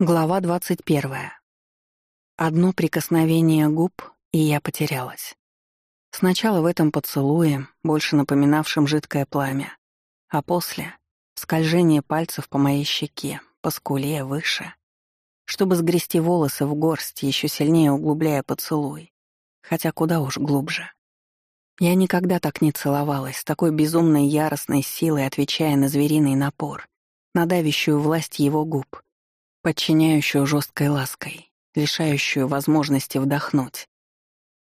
Глава 21. Одно прикосновение губ, и я потерялась. Сначала в этом поцелуе, больше напоминавшем жидкое пламя, а после — скольжение пальцев по моей щеке, по скуле, выше, чтобы сгрести волосы в горсть, еще сильнее углубляя поцелуй, хотя куда уж глубже. Я никогда так не целовалась, с такой безумной яростной силой отвечая на звериный напор, на давящую власть его губ — подчиняющую жесткой лаской, лишающую возможности вдохнуть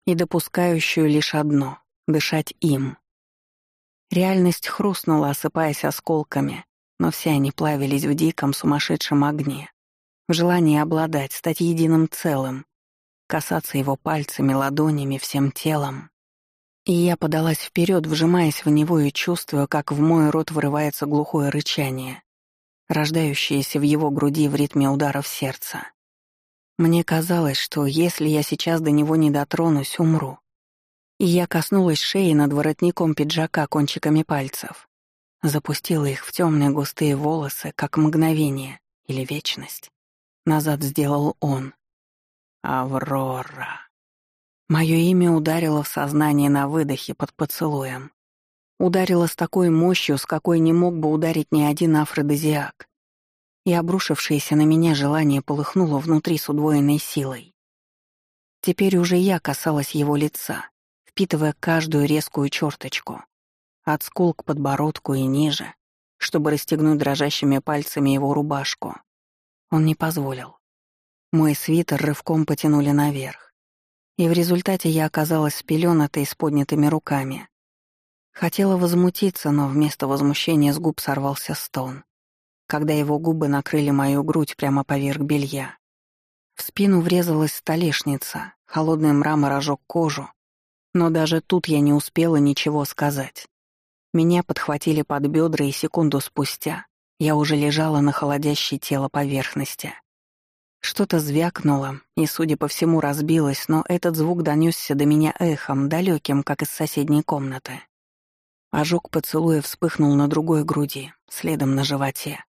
и допускающую лишь одно — дышать им. Реальность хрустнула, осыпаясь осколками, но все они плавились в диком сумасшедшем огне, в желании обладать, стать единым целым, касаться его пальцами, ладонями, всем телом. И я подалась вперед, вжимаясь в него и чувствуя, как в мой рот вырывается глухое рычание рождающиеся в его груди в ритме ударов сердца. Мне казалось, что если я сейчас до него не дотронусь, умру. И я коснулась шеи над воротником пиджака кончиками пальцев. Запустила их в темные густые волосы, как мгновение или вечность. Назад сделал он. «Аврора». Мое имя ударило в сознание на выдохе под поцелуем. Ударило с такой мощью, с какой не мог бы ударить ни один афродизиак и обрушившееся на меня желание полыхнуло внутри с удвоенной силой. Теперь уже я касалась его лица, впитывая каждую резкую черточку, от скул к подбородку и ниже, чтобы расстегнуть дрожащими пальцами его рубашку. Он не позволил. Мой свитер рывком потянули наверх, и в результате я оказалась спеленатой с поднятыми руками. Хотела возмутиться, но вместо возмущения с губ сорвался стон — когда его губы накрыли мою грудь прямо поверх белья. В спину врезалась столешница, холодный мрамор ожег кожу, но даже тут я не успела ничего сказать. Меня подхватили под бедра, и секунду спустя я уже лежала на холодящей тело поверхности. Что-то звякнуло, и, судя по всему, разбилось, но этот звук донесся до меня эхом, далеким, как из соседней комнаты. Ожог поцелуя вспыхнул на другой груди, следом на животе.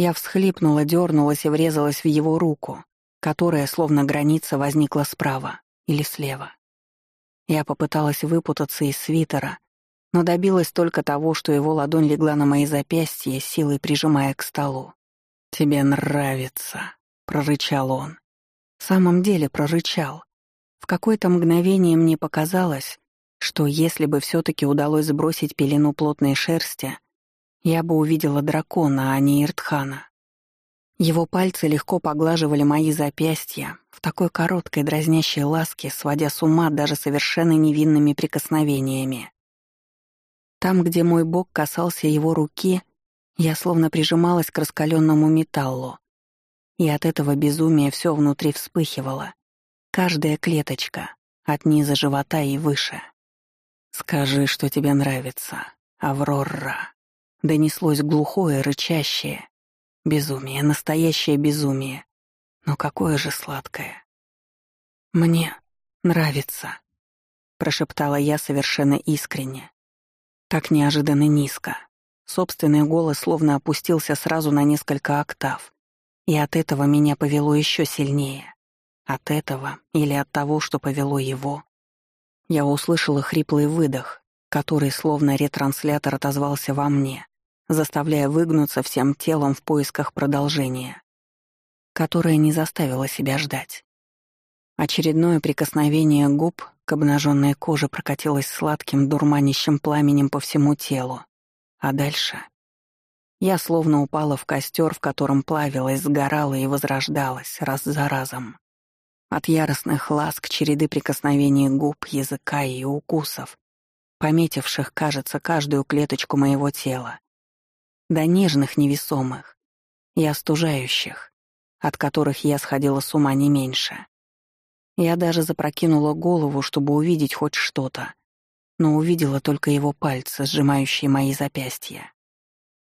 Я всхлипнула, дернулась и врезалась в его руку, которая, словно граница, возникла справа или слева. Я попыталась выпутаться из свитера, но добилась только того, что его ладонь легла на мои запястья, силой прижимая к столу. «Тебе нравится», — прорычал он. В самом деле прорычал. В какое-то мгновение мне показалось, что если бы все таки удалось сбросить пелену плотной шерсти, я бы увидела дракона, а не Иртхана. Его пальцы легко поглаживали мои запястья в такой короткой дразнящей ласке, сводя с ума даже совершенно невинными прикосновениями. Там, где мой бок касался его руки, я словно прижималась к раскаленному металлу. И от этого безумия все внутри вспыхивало. Каждая клеточка, от низа живота и выше. «Скажи, что тебе нравится, Аврора», Донеслось глухое, рычащее. Безумие, настоящее безумие. Но какое же сладкое. «Мне нравится», — прошептала я совершенно искренне. Так неожиданно низко. Собственный голос словно опустился сразу на несколько октав. И от этого меня повело еще сильнее. От этого или от того, что повело его. Я услышала хриплый выдох, который словно ретранслятор отозвался во мне заставляя выгнуться всем телом в поисках продолжения, которое не заставило себя ждать. Очередное прикосновение губ к обнаженной коже прокатилось сладким дурманящим пламенем по всему телу. А дальше... Я словно упала в костер, в котором плавилась, сгорала и возрождалась раз за разом. От яростных ласк череды прикосновений губ, языка и укусов, пометивших, кажется, каждую клеточку моего тела, до нежных невесомых и остужающих, от которых я сходила с ума не меньше. Я даже запрокинула голову, чтобы увидеть хоть что-то, но увидела только его пальцы, сжимающие мои запястья.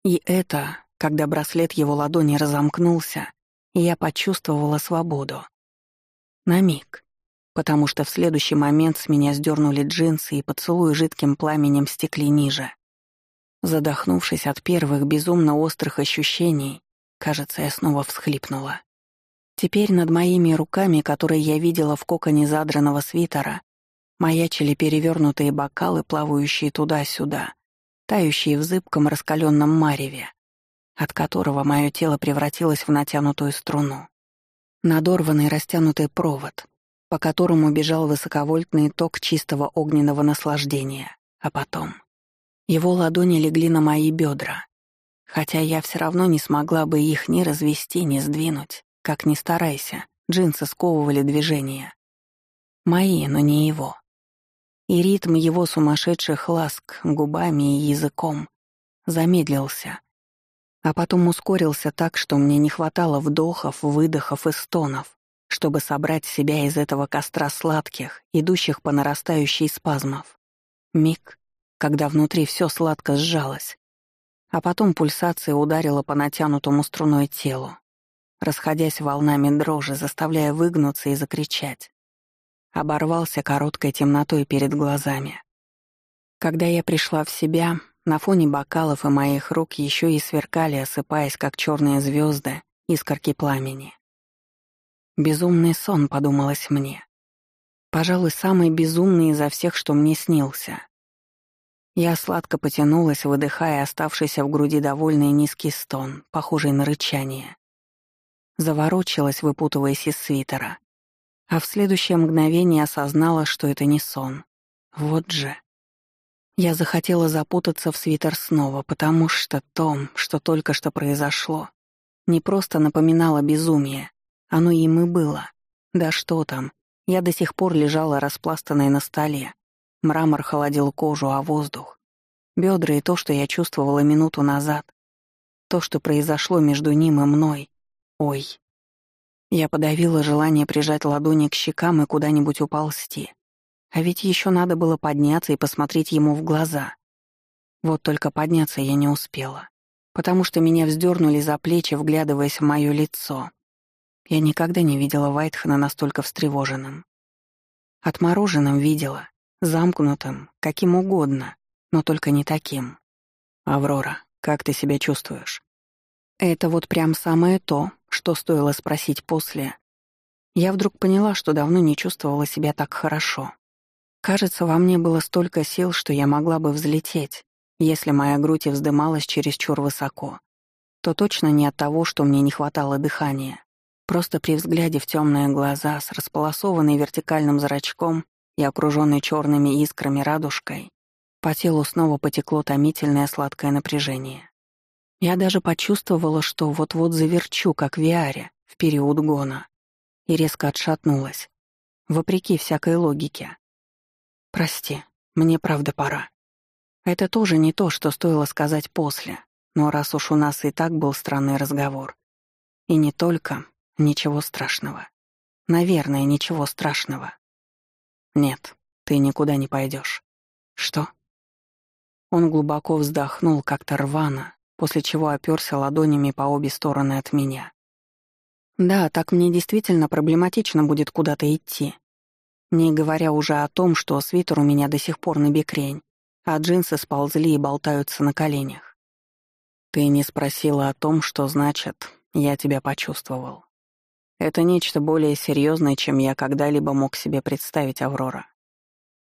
И это, когда браслет его ладони разомкнулся, я почувствовала свободу. На миг, потому что в следующий момент с меня сдернули джинсы и поцелуй жидким пламенем стекли ниже. Задохнувшись от первых безумно острых ощущений, кажется, я снова всхлипнула. Теперь над моими руками, которые я видела в коконе задранного свитера, маячили перевернутые бокалы, плавающие туда-сюда, тающие в зыбком раскаленном мареве, от которого мое тело превратилось в натянутую струну. Надорванный растянутый провод, по которому бежал высоковольтный ток чистого огненного наслаждения, а потом... Его ладони легли на мои бедра, хотя я все равно не смогла бы их ни развести, ни сдвинуть. Как ни старайся, джинсы сковывали движения. Мои, но не его. И ритм его сумасшедших ласк губами и языком замедлился. А потом ускорился так, что мне не хватало вдохов, выдохов и стонов, чтобы собрать себя из этого костра сладких, идущих по нарастающей спазмов. Миг, когда внутри все сладко сжалось. А потом пульсация ударила по натянутому струной телу, расходясь волнами дрожи, заставляя выгнуться и закричать. Оборвался короткой темнотой перед глазами. Когда я пришла в себя, на фоне бокалов и моих рук еще и сверкали, осыпаясь, как черные звезды, искорки пламени. «Безумный сон», — подумалось мне. Пожалуй, самый безумный изо всех, что мне снился. Я сладко потянулась, выдыхая оставшийся в груди довольный низкий стон, похожий на рычание. Заворочилась, выпутываясь из свитера. А в следующее мгновение осознала, что это не сон. Вот же. Я захотела запутаться в свитер снова, потому что то, что только что произошло, не просто напоминало безумие, оно им и было. Да что там, я до сих пор лежала распластанной на столе, Мрамор холодил кожу, а воздух. Бедра и то, что я чувствовала минуту назад. То, что произошло между ним и мной. Ой. Я подавила желание прижать ладони к щекам и куда-нибудь уползти. А ведь еще надо было подняться и посмотреть ему в глаза. Вот только подняться я не успела, потому что меня вздернули за плечи, вглядываясь в мое лицо. Я никогда не видела Вайтхана настолько встревоженным. Отмороженным видела, Замкнутым, каким угодно, но только не таким. Аврора, как ты себя чувствуешь? Это вот прям самое то, что стоило спросить после. Я вдруг поняла, что давно не чувствовала себя так хорошо. Кажется, во мне было столько сил, что я могла бы взлететь, если моя грудь и вздымалась чересчур высоко. То точно не от того, что мне не хватало дыхания. Просто при взгляде в темные глаза с располосованной вертикальным зрачком и окруженный черными искрами радужкой, по телу снова потекло томительное сладкое напряжение. Я даже почувствовала, что вот-вот заверчу, как в Виаре, в период гона, и резко отшатнулась, вопреки всякой логике. «Прости, мне правда пора. Это тоже не то, что стоило сказать после, но раз уж у нас и так был странный разговор. И не только, ничего страшного. Наверное, ничего страшного». Нет, ты никуда не пойдешь. Что? Он глубоко вздохнул как-то рвано, после чего оперся ладонями по обе стороны от меня. Да, так мне действительно проблематично будет куда-то идти. Не говоря уже о том, что свитер у меня до сих пор на бекрень, а джинсы сползли и болтаются на коленях. Ты не спросила о том, что значит «я тебя почувствовал». Это нечто более серьезное, чем я когда-либо мог себе представить, Аврора.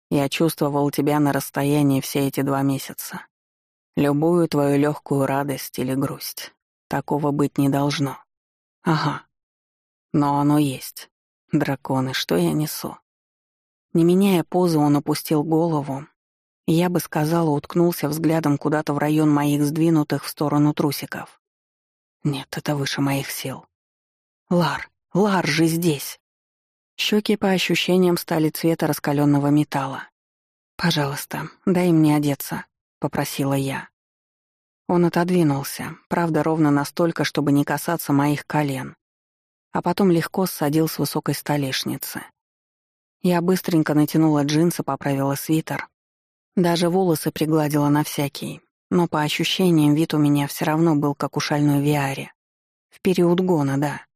Я чувствовал тебя на расстоянии все эти два месяца. Любую твою легкую радость или грусть. Такого быть не должно. Ага. Но оно есть. Драконы, что я несу? Не меняя позы, он опустил голову. Я бы сказала, уткнулся взглядом куда-то в район моих сдвинутых в сторону трусиков. Нет, это выше моих сил. Лар. Ларжи здесь!» Щеки по ощущениям стали цвета раскаленного металла. «Пожалуйста, дай мне одеться», — попросила я. Он отодвинулся, правда, ровно настолько, чтобы не касаться моих колен, а потом легко ссадил с высокой столешницы. Я быстренько натянула джинсы, поправила свитер. Даже волосы пригладила на всякий, но по ощущениям вид у меня все равно был как у шальной Виаре. В период гона, да.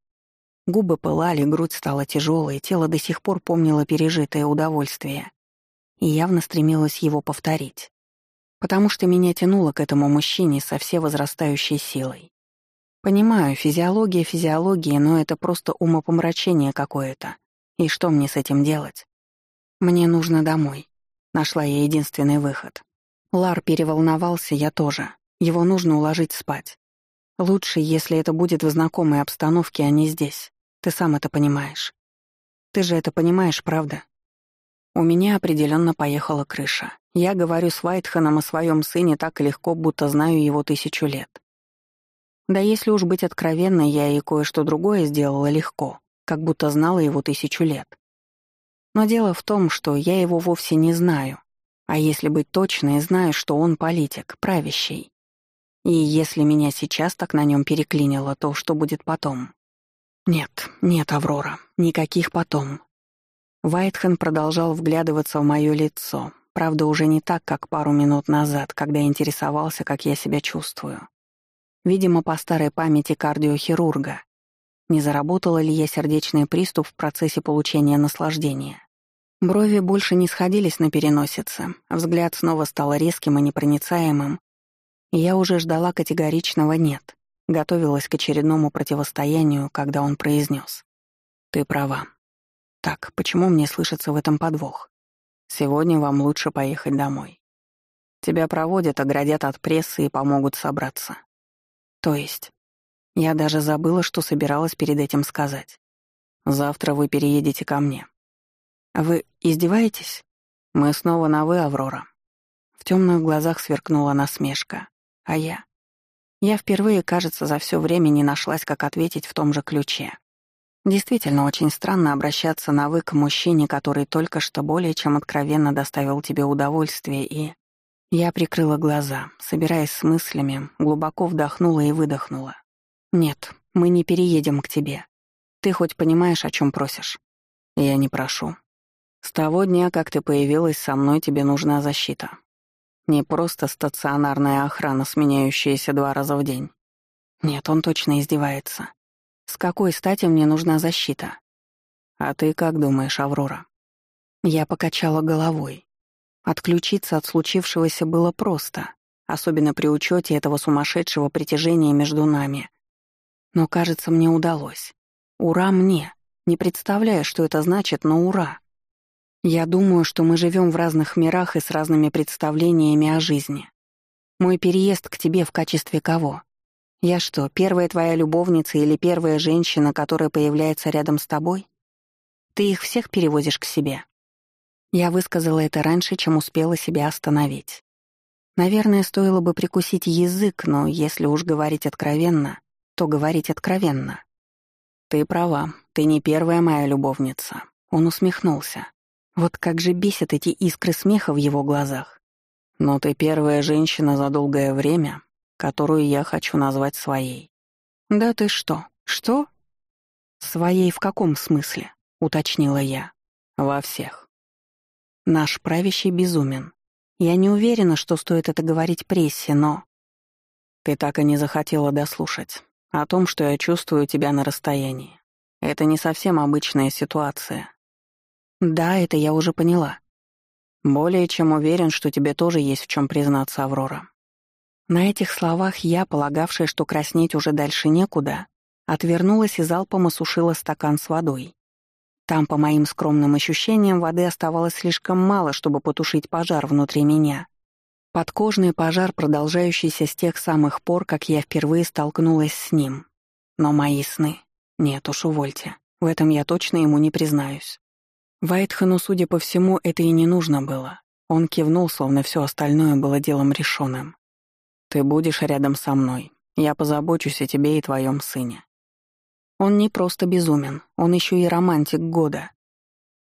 Губы пылали, грудь стала тяжелой, тело до сих пор помнило пережитое удовольствие и явно стремилось его повторить. Потому что меня тянуло к этому мужчине со все возрастающей силой. Понимаю, физиология физиологии, но это просто умопомрачение какое-то. И что мне с этим делать? Мне нужно домой. Нашла я единственный выход. Лар переволновался, я тоже. Его нужно уложить спать. Лучше, если это будет в знакомой обстановке, а не здесь. Ты сам это понимаешь. Ты же это понимаешь, правда? У меня определенно поехала крыша. Я говорю с Вайтханом о своем сыне так легко, будто знаю его тысячу лет. Да если уж быть откровенной, я и кое-что другое сделала легко, как будто знала его тысячу лет. Но дело в том, что я его вовсе не знаю. А если быть точной, знаю, что он политик, правящий. И если меня сейчас так на нем переклинило, то что будет потом? «Нет, нет, Аврора, никаких потом». Вайтхен продолжал вглядываться в мое лицо, правда, уже не так, как пару минут назад, когда интересовался, как я себя чувствую. Видимо, по старой памяти кардиохирурга. Не заработала ли я сердечный приступ в процессе получения наслаждения? Брови больше не сходились на переносице, взгляд снова стал резким и непроницаемым, я уже ждала категоричного «нет» готовилась к очередному противостоянию, когда он произнес. «Ты права. Так, почему мне слышится в этом подвох? Сегодня вам лучше поехать домой. Тебя проводят, оградят от прессы и помогут собраться. То есть, я даже забыла, что собиралась перед этим сказать. Завтра вы переедете ко мне. Вы издеваетесь? Мы снова на «вы», Аврора. В темных глазах сверкнула насмешка. А я? Я впервые, кажется, за все время не нашлась, как ответить в том же ключе. Действительно, очень странно обращаться на «вы» к мужчине, который только что более чем откровенно доставил тебе удовольствие, и... Я прикрыла глаза, собираясь с мыслями, глубоко вдохнула и выдохнула. «Нет, мы не переедем к тебе. Ты хоть понимаешь, о чем просишь?» «Я не прошу. С того дня, как ты появилась со мной, тебе нужна защита. Не просто стационарная охрана, сменяющаяся два раза в день. Нет, он точно издевается. С какой стати мне нужна защита? А ты как думаешь, Аврора? Я покачала головой. Отключиться от случившегося было просто, особенно при учете этого сумасшедшего притяжения между нами. Но, кажется, мне удалось. Ура мне! Не представляю, что это значит, но ура! Я думаю, что мы живем в разных мирах и с разными представлениями о жизни. Мой переезд к тебе в качестве кого? Я что, первая твоя любовница или первая женщина, которая появляется рядом с тобой? Ты их всех перевозишь к себе. Я высказала это раньше, чем успела себя остановить. Наверное, стоило бы прикусить язык, но если уж говорить откровенно, то говорить откровенно. Ты права, ты не первая моя любовница. Он усмехнулся. Вот как же бесят эти искры смеха в его глазах. Но ты первая женщина за долгое время, которую я хочу назвать своей. Да ты что? Что? Своей в каком смысле? Уточнила я. Во всех. Наш правящий безумен. Я не уверена, что стоит это говорить прессе, но... Ты так и не захотела дослушать. О том, что я чувствую тебя на расстоянии. Это не совсем обычная ситуация. Да, это я уже поняла. Более чем уверен, что тебе тоже есть в чем признаться, Аврора. На этих словах я, полагавшая, что краснеть уже дальше некуда, отвернулась и залпом осушила стакан с водой. Там, по моим скромным ощущениям, воды оставалось слишком мало, чтобы потушить пожар внутри меня. Подкожный пожар, продолжающийся с тех самых пор, как я впервые столкнулась с ним. Но мои сны... Нет уж, увольте. В этом я точно ему не признаюсь. Вайтхену, ну, судя по всему, это и не нужно было. Он кивнул, словно все остальное было делом решенным. «Ты будешь рядом со мной. Я позабочусь о тебе и твоем сыне». Он не просто безумен, он еще и романтик года.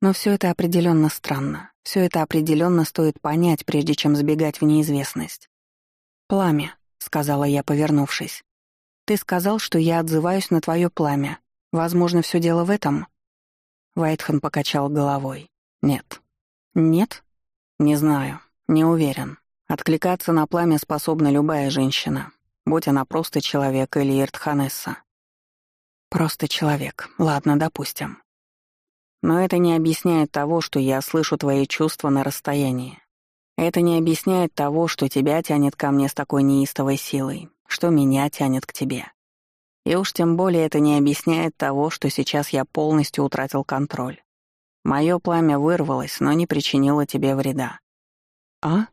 Но все это определенно странно. Все это определенно стоит понять, прежде чем сбегать в неизвестность. «Пламя», — сказала я, повернувшись. «Ты сказал, что я отзываюсь на твое пламя. Возможно, все дело в этом?» Вайтхен покачал головой. «Нет». «Нет?» «Не знаю. Не уверен. Откликаться на пламя способна любая женщина, будь она просто человек или иртханесса». «Просто человек. Ладно, допустим». «Но это не объясняет того, что я слышу твои чувства на расстоянии. Это не объясняет того, что тебя тянет ко мне с такой неистовой силой, что меня тянет к тебе. И уж тем более это не объясняет того, что сейчас я полностью утратил контроль. Мое пламя вырвалось, но не причинило тебе вреда. А?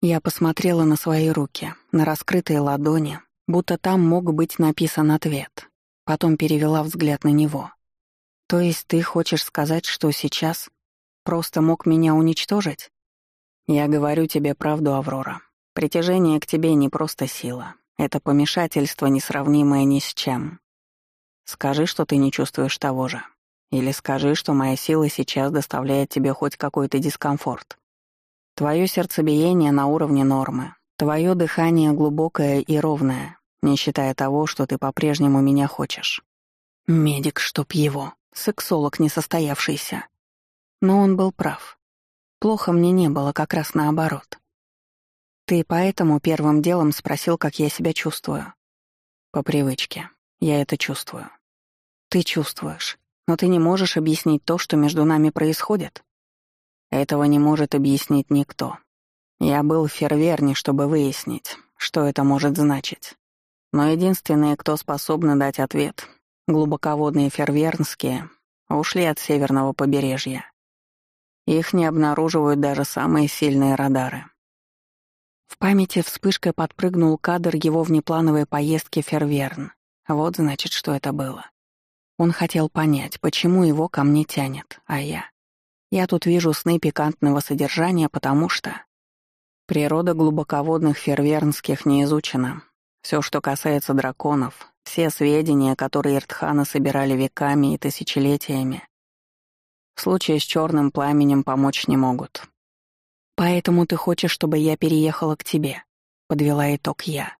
Я посмотрела на свои руки, на раскрытые ладони, будто там мог быть написан ответ. Потом перевела взгляд на него. То есть ты хочешь сказать, что сейчас просто мог меня уничтожить? Я говорю тебе правду, Аврора. Притяжение к тебе не просто сила. Это помешательство несравнимое ни с чем. Скажи, что ты не чувствуешь того же. Или скажи, что моя сила сейчас доставляет тебе хоть какой-то дискомфорт. Твое сердцебиение на уровне нормы. Твое дыхание глубокое и ровное, не считая того, что ты по-прежнему меня хочешь. Медик, чтоб его. Сексолог несостоявшийся. Но он был прав. Плохо мне не было, как раз наоборот. Ты поэтому первым делом спросил, как я себя чувствую. По привычке. Я это чувствую. Ты чувствуешь, но ты не можешь объяснить то, что между нами происходит. Этого не может объяснить никто. Я был в Ферверне, чтобы выяснить, что это может значить. Но единственные, кто способны дать ответ, глубоководные фервернские, ушли от северного побережья. Их не обнаруживают даже самые сильные радары. В памяти вспышкой подпрыгнул кадр его внеплановой поездки в Ферверн. Вот значит, что это было. Он хотел понять, почему его ко мне тянет, а я... Я тут вижу сны пикантного содержания, потому что... Природа глубоководных фервернских не изучена. Все, что касается драконов, все сведения, которые Иртхана собирали веками и тысячелетиями, в случае с черным пламенем помочь не могут. «Поэтому ты хочешь, чтобы я переехала к тебе», — подвела итог я.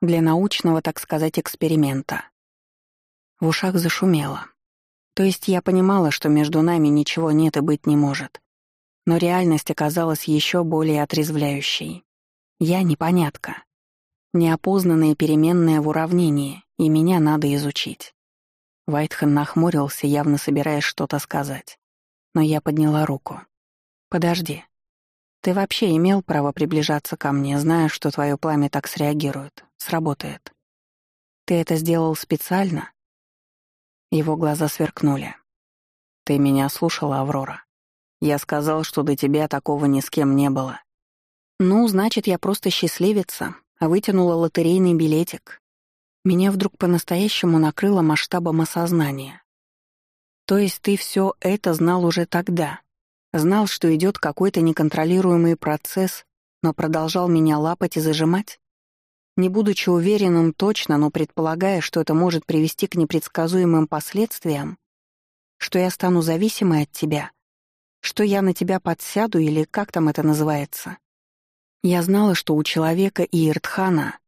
Для научного, так сказать, эксперимента. В ушах зашумело. То есть я понимала, что между нами ничего нет и быть не может. Но реальность оказалась еще более отрезвляющей. Я непонятка. Неопознанные переменные в уравнении, и меня надо изучить. Вайтхен нахмурился, явно собираясь что-то сказать. Но я подняла руку. «Подожди, ты вообще имел право приближаться ко мне, зная, что твое пламя так среагирует, сработает. Ты это сделал специально?» Его глаза сверкнули. «Ты меня слушала, Аврора. Я сказал, что до тебя такого ни с кем не было. Ну, значит, я просто счастливица, а вытянула лотерейный билетик. Меня вдруг по-настоящему накрыло масштабом осознания. То есть ты все это знал уже тогда?» Знал, что идет какой-то неконтролируемый процесс, но продолжал меня лапать и зажимать? Не будучи уверенным точно, но предполагая, что это может привести к непредсказуемым последствиям, что я стану зависимой от тебя, что я на тебя подсяду или как там это называется. Я знала, что у человека и Иртхана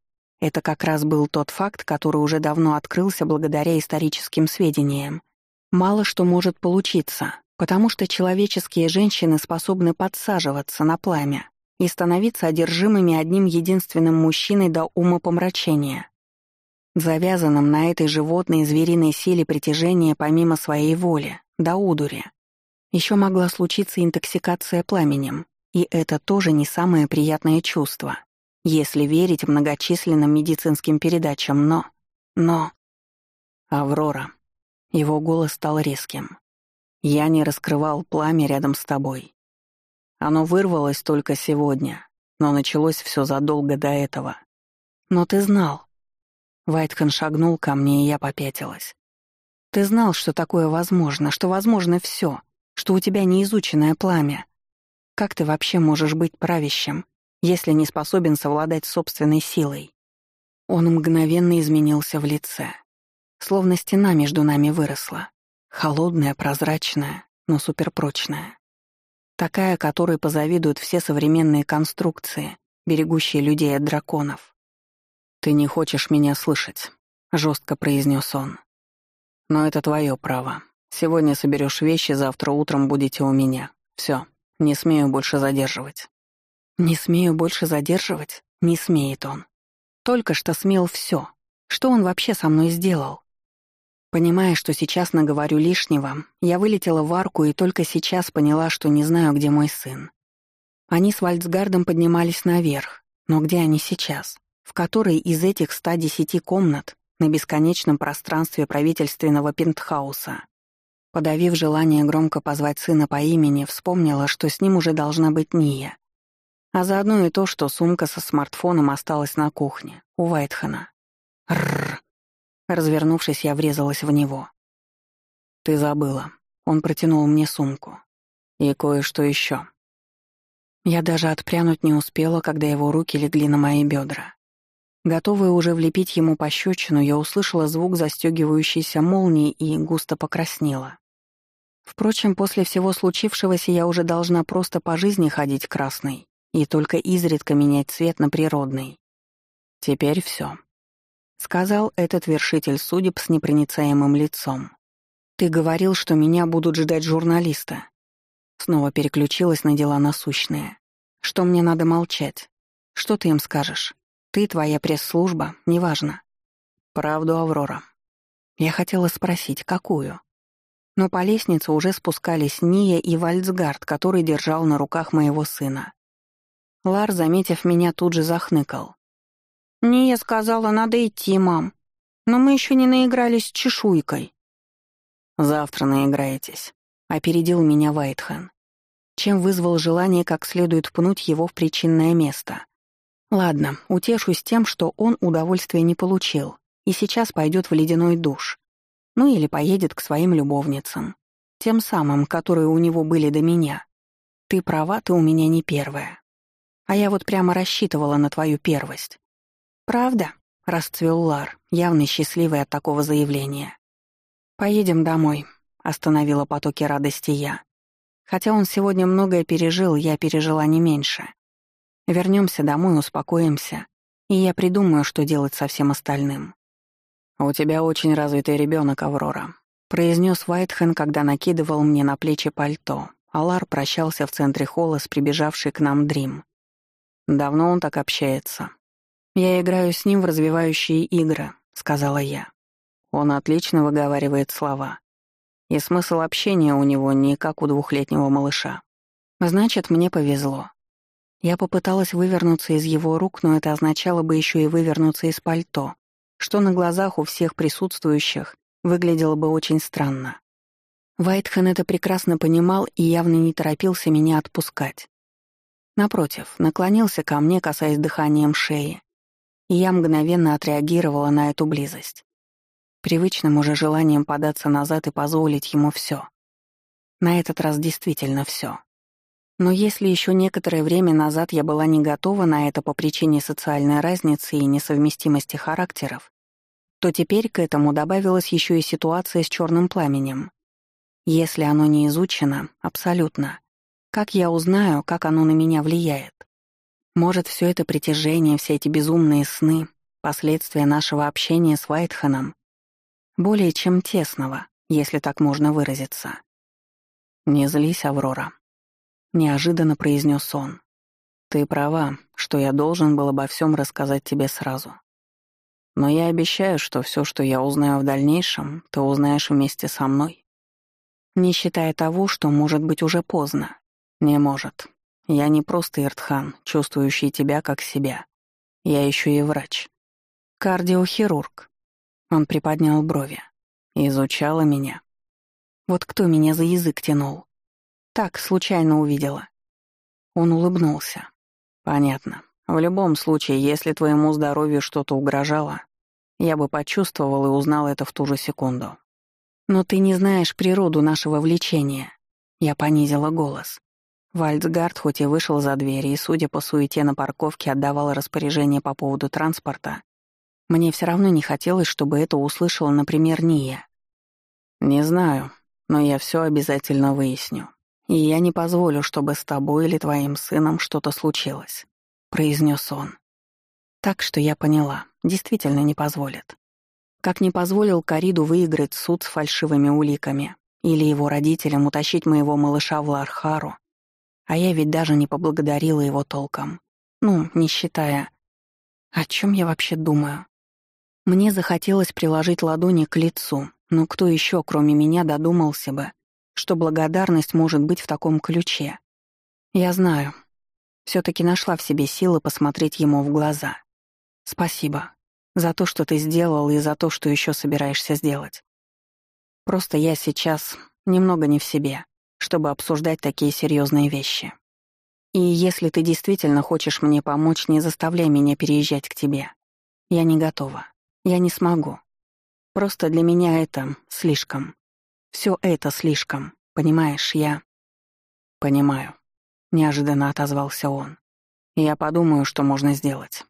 это как раз был тот факт, который уже давно открылся благодаря историческим сведениям. Мало что может получиться, потому что человеческие женщины способны подсаживаться на пламя и становиться одержимыми одним единственным мужчиной до умопомрачения, завязанным на этой животной звериной силе притяжения помимо своей воли, до удури. Еще могла случиться интоксикация пламенем, и это тоже не самое приятное чувство, если верить многочисленным медицинским передачам, но... но... Аврора. Его голос стал резким. Я не раскрывал пламя рядом с тобой. Оно вырвалось только сегодня, но началось все задолго до этого. Но ты знал. Вайтхан шагнул ко мне, и я попятилась. Ты знал, что такое возможно, что возможно все, что у тебя неизученное пламя. Как ты вообще можешь быть правящим, если не способен совладать собственной силой? Он мгновенно изменился в лице. Словно стена между нами выросла. Холодная, прозрачная, но суперпрочная. Такая, которой позавидуют все современные конструкции, берегущие людей от драконов. «Ты не хочешь меня слышать», — жестко произнес он. «Но это твое право. Сегодня соберешь вещи, завтра утром будете у меня. Все, не смею больше задерживать». «Не смею больше задерживать?» — не смеет он. Только что смел все. Что он вообще со мной сделал? Понимая, что сейчас наговорю лишнего, я вылетела в арку и только сейчас поняла, что не знаю, где мой сын. Они с Вальцгардом поднимались наверх, но где они сейчас? В которой из этих 110 комнат на бесконечном пространстве правительственного пентхауса? Подавив желание громко позвать сына по имени, вспомнила, что с ним уже должна быть Ния. А заодно и то, что сумка со смартфоном осталась на кухне, у Вайтхана. Рррр. Развернувшись, я врезалась в него. «Ты забыла». Он протянул мне сумку. «И кое-что еще». Я даже отпрянуть не успела, когда его руки легли на мои бедра. Готовая уже влепить ему пощечину, я услышала звук застегивающейся молнии и густо покраснела. Впрочем, после всего случившегося я уже должна просто по жизни ходить красной и только изредка менять цвет на природный. Теперь все сказал этот вершитель судеб с непроницаемым лицом. «Ты говорил, что меня будут ждать журналиста». Снова переключилась на дела насущные. «Что мне надо молчать? Что ты им скажешь? Ты, твоя пресс-служба, неважно». «Правду, Аврора». Я хотела спросить, какую? Но по лестнице уже спускались Ния и Вальцгард, который держал на руках моего сына. Лар, заметив меня, тут же захныкал. Не, я сказала, надо идти, мам. Но мы еще не наигрались чешуйкой. Завтра наиграетесь. Опередил меня Вайтхан, чем вызвал желание как следует пнуть его в причинное место. Ладно, утешусь тем, что он удовольствия не получил и сейчас пойдет в ледяной душ. Ну или поедет к своим любовницам. Тем самым, которые у него были до меня. Ты права, ты у меня не первая. А я вот прямо рассчитывала на твою первость. «Правда?» — расцвел Лар, явно счастливый от такого заявления. «Поедем домой», — остановила потоки радости я. Хотя он сегодня многое пережил, я пережила не меньше. Вернемся домой, успокоимся, и я придумаю, что делать со всем остальным. «У тебя очень развитый ребенок, Аврора», — произнес Вайтхен, когда накидывал мне на плечи пальто. Алар прощался в центре холла с прибежавшей к нам Дрим. «Давно он так общается?» «Я играю с ним в развивающие игры», — сказала я. Он отлично выговаривает слова. И смысл общения у него не как у двухлетнего малыша. Значит, мне повезло. Я попыталась вывернуться из его рук, но это означало бы еще и вывернуться из пальто, что на глазах у всех присутствующих выглядело бы очень странно. Вайтхен это прекрасно понимал и явно не торопился меня отпускать. Напротив, наклонился ко мне, касаясь дыханием шеи, и я мгновенно отреагировала на эту близость. Привычным уже желанием податься назад и позволить ему все. На этот раз действительно все. Но если еще некоторое время назад я была не готова на это по причине социальной разницы и несовместимости характеров, то теперь к этому добавилась еще и ситуация с черным пламенем. Если оно не изучено, абсолютно, как я узнаю, как оно на меня влияет? Может, все это притяжение, все эти безумные сны, последствия нашего общения с Уайтханом, более чем тесного, если так можно выразиться. «Не злись, Аврора», — неожиданно произнес он. «Ты права, что я должен был обо всем рассказать тебе сразу. Но я обещаю, что все, что я узнаю в дальнейшем, ты узнаешь вместе со мной. Не считая того, что может быть уже поздно. Не может. Я не просто Иртхан, чувствующий тебя как себя. Я еще и врач. Кардиохирург. Он приподнял брови. Изучала меня. Вот кто меня за язык тянул? Так, случайно увидела. Он улыбнулся. Понятно. В любом случае, если твоему здоровью что-то угрожало, я бы почувствовал и узнал это в ту же секунду. Но ты не знаешь природу нашего влечения. Я понизила голос. Вальцгард хоть и вышел за дверь, и, судя по суете на парковке, отдавал распоряжение по поводу транспорта, мне все равно не хотелось, чтобы это услышала, например, Ния. «Не знаю, но я все обязательно выясню. И я не позволю, чтобы с тобой или твоим сыном что-то случилось», — произнес он. Так что я поняла, действительно не позволит. Как не позволил Кариду выиграть суд с фальшивыми уликами или его родителям утащить моего малыша в Лархару, а я ведь даже не поблагодарила его толком. Ну, не считая. О чем я вообще думаю? Мне захотелось приложить ладони к лицу, но кто еще, кроме меня, додумался бы, что благодарность может быть в таком ключе? Я знаю. все таки нашла в себе силы посмотреть ему в глаза. Спасибо. За то, что ты сделал, и за то, что еще собираешься сделать. Просто я сейчас немного не в себе чтобы обсуждать такие серьезные вещи. И если ты действительно хочешь мне помочь, не заставляй меня переезжать к тебе. Я не готова. Я не смогу. Просто для меня это слишком. Все это слишком. Понимаешь, я... Понимаю. Неожиданно отозвался он. Я подумаю, что можно сделать.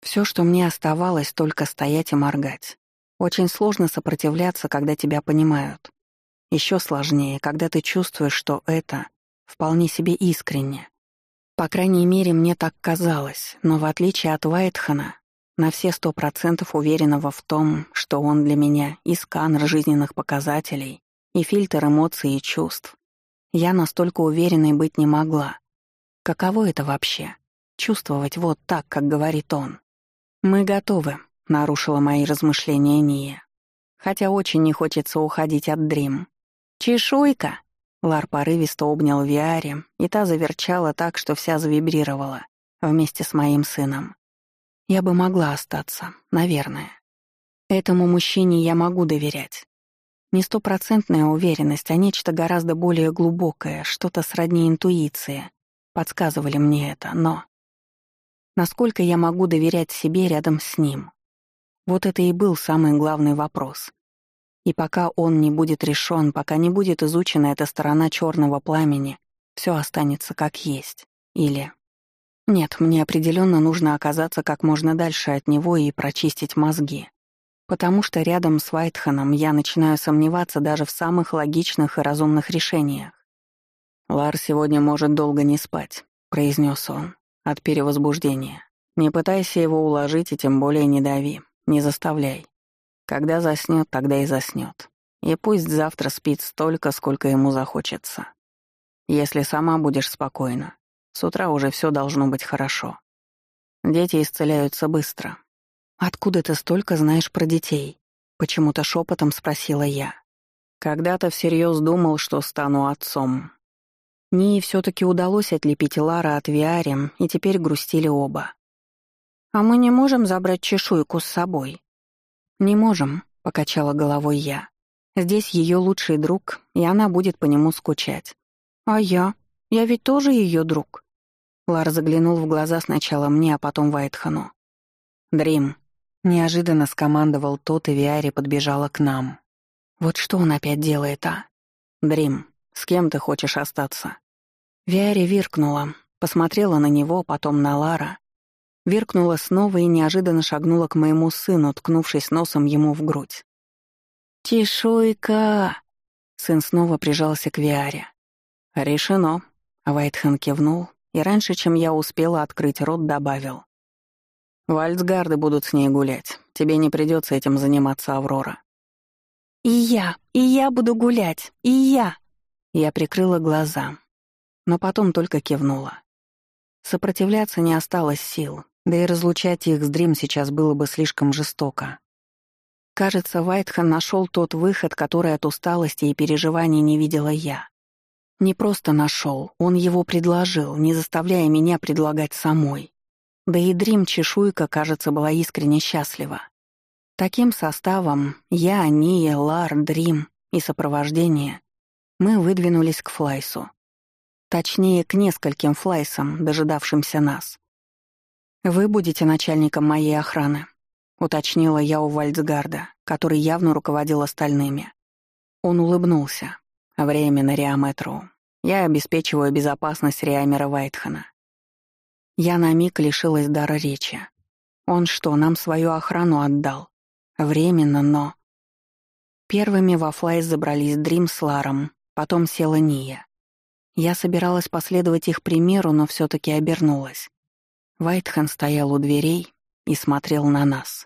Все, что мне оставалось, только стоять и моргать. Очень сложно сопротивляться, когда тебя понимают. Еще сложнее, когда ты чувствуешь, что это вполне себе искренне. По крайней мере, мне так казалось, но в отличие от Вайтхана, на все сто процентов уверенного в том, что он для меня и сканер жизненных показателей, и фильтр эмоций и чувств, я настолько уверенной быть не могла. Каково это вообще? Чувствовать вот так, как говорит он. «Мы готовы», — нарушила мои размышления Ния. «Хотя очень не хочется уходить от Дрим. «Чешуйка!» Лар порывисто обнял Виаре, и та заверчала так, что вся завибрировала, вместе с моим сыном. Я бы могла остаться, наверное. Этому мужчине я могу доверять. Не стопроцентная уверенность, а нечто гораздо более глубокое, что-то сродни интуиции. Подсказывали мне это, но... Насколько я могу доверять себе рядом с ним? Вот это и был самый главный вопрос. И пока он не будет решен, пока не будет изучена эта сторона черного пламени, все останется как есть. Или... Нет, мне определенно нужно оказаться как можно дальше от него и прочистить мозги. Потому что рядом с Вайтханом я начинаю сомневаться даже в самых логичных и разумных решениях. «Лар сегодня может долго не спать», — произнес он, от перевозбуждения. «Не пытайся его уложить и тем более не дави, не заставляй. Когда заснёт, тогда и заснёт. И пусть завтра спит столько, сколько ему захочется. Если сама будешь спокойна, с утра уже всё должно быть хорошо. Дети исцеляются быстро. «Откуда ты столько знаешь про детей?» — почему-то шепотом спросила я. Когда-то всерьёз думал, что стану отцом. Ни и всё-таки удалось отлепить Лара от Виарем, и теперь грустили оба. «А мы не можем забрать чешуйку с собой?» «Не можем», — покачала головой я. «Здесь ее лучший друг, и она будет по нему скучать». «А я? Я ведь тоже ее друг». Лар заглянул в глаза сначала мне, а потом Вайтхану. «Дрим», — неожиданно скомандовал тот, и Виари подбежала к нам. «Вот что он опять делает, а?» «Дрим, с кем ты хочешь остаться?» Виари виркнула, посмотрела на него, потом на Лара, Веркнула снова и неожиданно шагнула к моему сыну, ткнувшись носом ему в грудь. «Тишойка!» Сын снова прижался к Виаре. «Решено!» Вайтхен кивнул и раньше, чем я успела открыть рот, добавил. «Вальцгарды будут с ней гулять. Тебе не придется этим заниматься, Аврора». «И я! И я буду гулять! И я!» Я прикрыла глаза, но потом только кивнула. Сопротивляться не осталось сил, да и разлучать их с Дрим сейчас было бы слишком жестоко. Кажется, Вайтхан нашел тот выход, который от усталости и переживаний не видела я. Не просто нашел, он его предложил, не заставляя меня предлагать самой. Да и Дрим чешуйка, кажется, была искренне счастлива. Таким составом я, Ния, Лар, Дрим и сопровождение мы выдвинулись к Флайсу. Точнее, к нескольким Флайсам, дожидавшимся нас. «Вы будете начальником моей охраны», — уточнила я у Вальцгарда, который явно руководил остальными. Он улыбнулся. «Временно Риаметру. Я обеспечиваю безопасность Риамера Вайтхана». Я на миг лишилась дара речи. Он что, нам свою охрану отдал? Временно, но... Первыми во флайс забрались Дрим с Ларом, потом села Ния. Я собиралась последовать их примеру, но все таки обернулась. Вайтхан стоял у дверей и смотрел на нас.